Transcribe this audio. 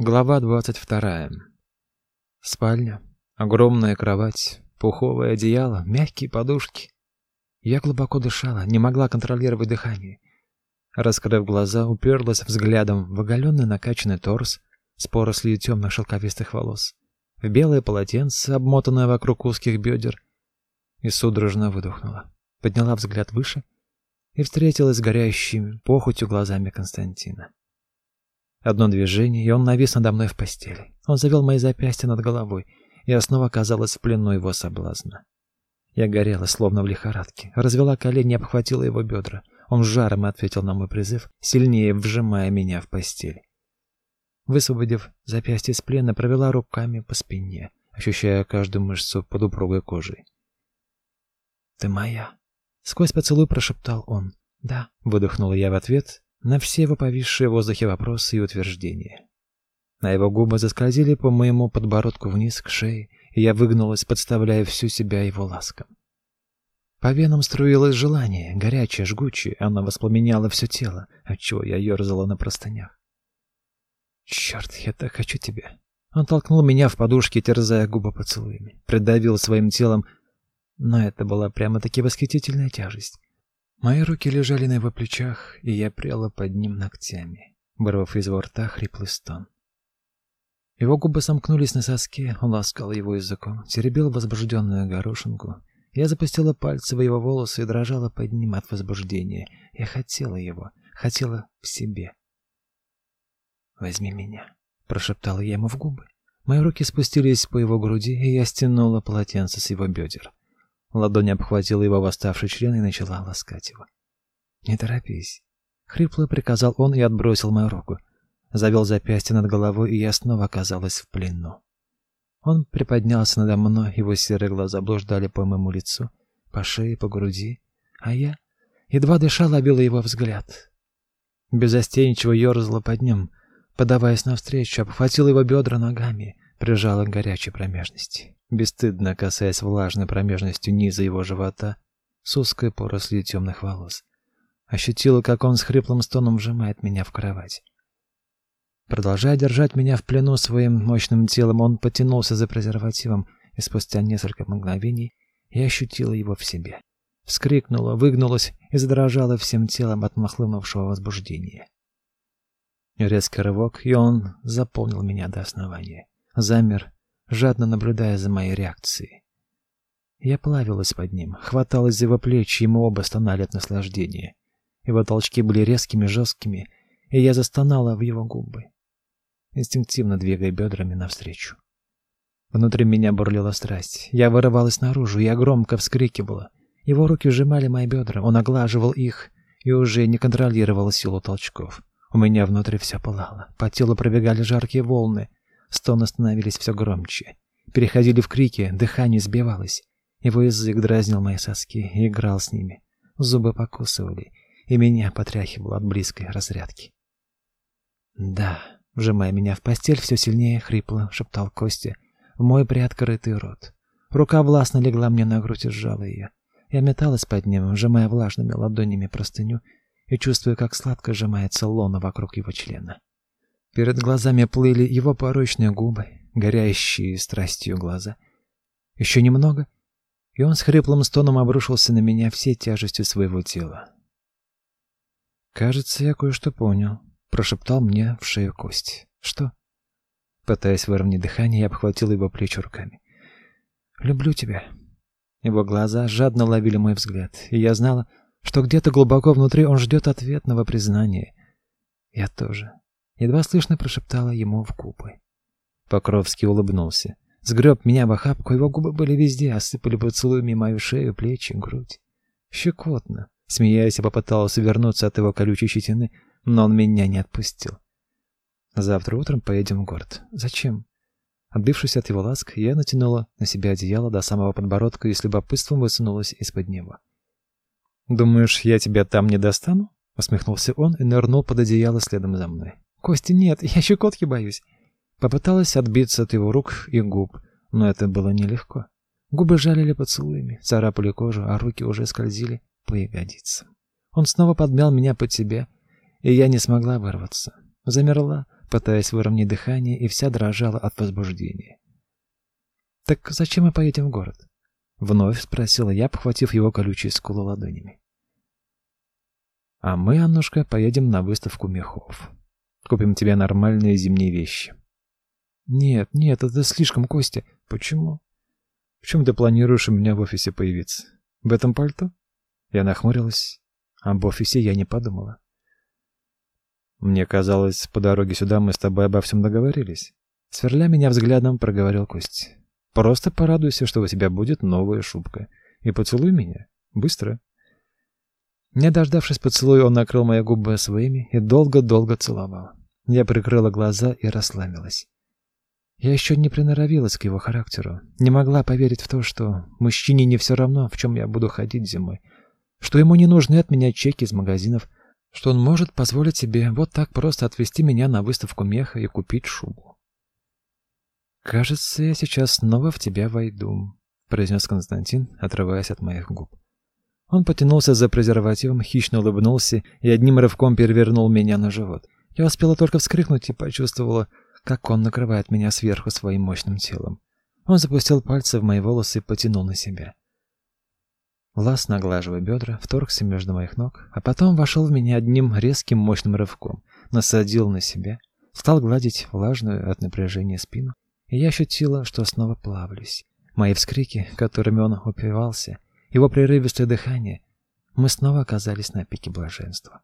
Глава двадцать вторая. Спальня, огромная кровать, пуховое одеяло, мягкие подушки. Я глубоко дышала, не могла контролировать дыхание. Раскрыв глаза, уперлась взглядом в оголенный накачанный торс с порослью темных шелковистых волос, в белое полотенце, обмотанное вокруг узких бедер, и судорожно выдохнула. Подняла взгляд выше и встретилась с горящими похотью глазами Константина. Одно движение, и он навис надо мной в постели. Он завел мои запястья над головой, я снова оказалась в плену его соблазна. Я горела, словно в лихорадке, развела колени и обхватила его бедра. Он жаром ответил на мой призыв, сильнее вжимая меня в постель. Высвободив запястье из плена, провела руками по спине, ощущая каждую мышцу под упругой кожей. «Ты моя!» — сквозь поцелуй прошептал он. «Да», — выдохнула я в ответ на все его повисшие в воздухе вопросы и утверждения. На его губы заскользили по моему подбородку вниз к шее, и я выгнулась, подставляя всю себя его ласкам. По венам струилось желание, горячее, жгучее, оно воспламеняло все тело, отчего я ерзала на простынях. «Черт, я так хочу тебя!» Он толкнул меня в подушки, терзая губы поцелуями, придавил своим телом, но это была прямо-таки восхитительная тяжесть. Мои руки лежали на его плечах, и я пряла под ним ногтями, вырвав из его рта хриплый стон. Его губы сомкнулись на соске, он ласкал его языком, теребил возбужденную горошинку, я запустила пальцы в его волосы и дрожала под ним от возбуждения. Я хотела его, хотела в себе. «Возьми меня», — прошептала я ему в губы. Мои руки спустились по его груди, и я стянула полотенце с его бедер. Ладонь обхватила его восставший член и начала ласкать его. «Не торопись», — хрипло приказал он и отбросил мою руку. Завел запястье над головой, и я снова оказалась в плену. Он приподнялся надо мной, его серые глаза блуждали по моему лицу, по шее, по груди, а я, едва дыша, ловила его взгляд. Безостенчиво ерзала под ним, подаваясь навстречу, обхватила его бедра ногами, прижала горячей промежности, бесстыдно касаясь влажной промежностью низа его живота с узкой порослью темных волос. Ощутила, как он с хриплым стоном вжимает меня в кровать. Продолжая держать меня в плену своим мощным телом, он потянулся за презервативом, и спустя несколько мгновений я ощутила его в себе. Вскрикнула, выгнулась и задрожала всем телом от нахлынувшего возбуждения. Резкий рывок, и он заполнил меня до основания. Замер, жадно наблюдая за моей реакцией. Я плавилась под ним, хваталась за его плечи, и мы оба стонали от наслаждения. Его толчки были резкими, жесткими, и я застонала в его губы инстинктивно двигая бедрами навстречу. Внутри меня бурлила страсть. Я вырывалась наружу, я громко вскрикивала. Его руки сжимали мои бедра, он оглаживал их и уже не контролировал силу толчков. У меня внутри все пылало, по телу пробегали жаркие волны, стоны становились все громче, переходили в крики, дыхание сбивалось. Его язык дразнил мои соски и играл с ними. Зубы покусывали, и меня потряхивало от близкой разрядки. Да, Вжимая меня в постель, все сильнее хрипло шептал Костя в мой приоткрытый рот. Рука властно легла мне на грудь и сжала ее. Я металась под ним, сжимая влажными ладонями простыню и чувствуя, как сладко сжимается лона вокруг его члена. Перед глазами плыли его порочные губы, горящие страстью глаза. Еще немного, и он с хриплым стоном обрушился на меня всей тяжестью своего тела. Кажется, я кое-что понял прошептал мне в шею кость. Что? Пытаясь выровнять дыхание, я обхватил его плечи руками. Люблю тебя. Его глаза жадно ловили мой взгляд, и я знала, что где-то глубоко внутри он ждет ответного признания. Я тоже. Едва слышно прошептала ему в губы. Покровский улыбнулся. Сгреб меня в охапку, его губы были везде, осыпали поцелуями мою шею, плечи, грудь. Щекотно. Смеясь, я попыталась вернуться от его колючей щетины, но он меня не отпустил. Завтра утром поедем в город. Зачем? Отбившись от его ласк, я натянула на себя одеяло до самого подбородка и с любопытством высунулась из-под него. «Думаешь, я тебя там не достану?» Усмехнулся он и нырнул под одеяло следом за мной. «Кости, нет, я щекотки боюсь». Попыталась отбиться от его рук и губ, но это было нелегко. Губы жалили поцелуями, царапали кожу, а руки уже скользили по ягодицам. Он снова подмял меня под себя, и я не смогла вырваться. Замерла, пытаясь выровнять дыхание, и вся дрожала от возбуждения. «Так зачем мы поедем в город?» — вновь спросила я, обхватив его колючие скулы ладонями. «А мы, Аннушка, поедем на выставку мехов. Купим тебе нормальные зимние вещи». «Нет, нет, это слишком, Костя. Почему?» «В чем ты планируешь у меня в офисе появиться? В этом пальто?» Я нахмурилась. Об офисе я не подумала. Мне казалось, по дороге сюда мы с тобой обо всем договорились. Сверля меня взглядом, проговорил Кость. Просто порадуйся, что у тебя будет новая шубка. И поцелуй меня. Быстро. Не дождавшись поцелуя, он накрыл мои губы своими и долго-долго целовал. Я прикрыла глаза и расслабилась. Я еще не приноровилась к его характеру. Не могла поверить в то, что мужчине не все равно, в чем я буду ходить зимой. Что ему не нужны от меня чеки из магазинов, что он может позволить себе вот так просто отвезти меня на выставку меха и купить шубу. «Кажется, я сейчас снова в тебя войду», — произнес Константин, отрываясь от моих губ. Он потянулся за презервативом, хищно улыбнулся и одним рывком перевернул меня на живот. Я успела только вскрикнуть и почувствовала, как он накрывает меня сверху своим мощным телом. Он запустил пальцы в мои волосы и потянул на себя. Властно оглаживая бедра, вторгся между моих ног, а потом вошел в меня одним резким мощным рывком, насадил на себя, стал гладить влажную от напряжения спину, и я ощутила, что снова плавлюсь. Мои вскрики, которыми он упивался, его прерывистое дыхание, мы снова оказались на пике блаженства.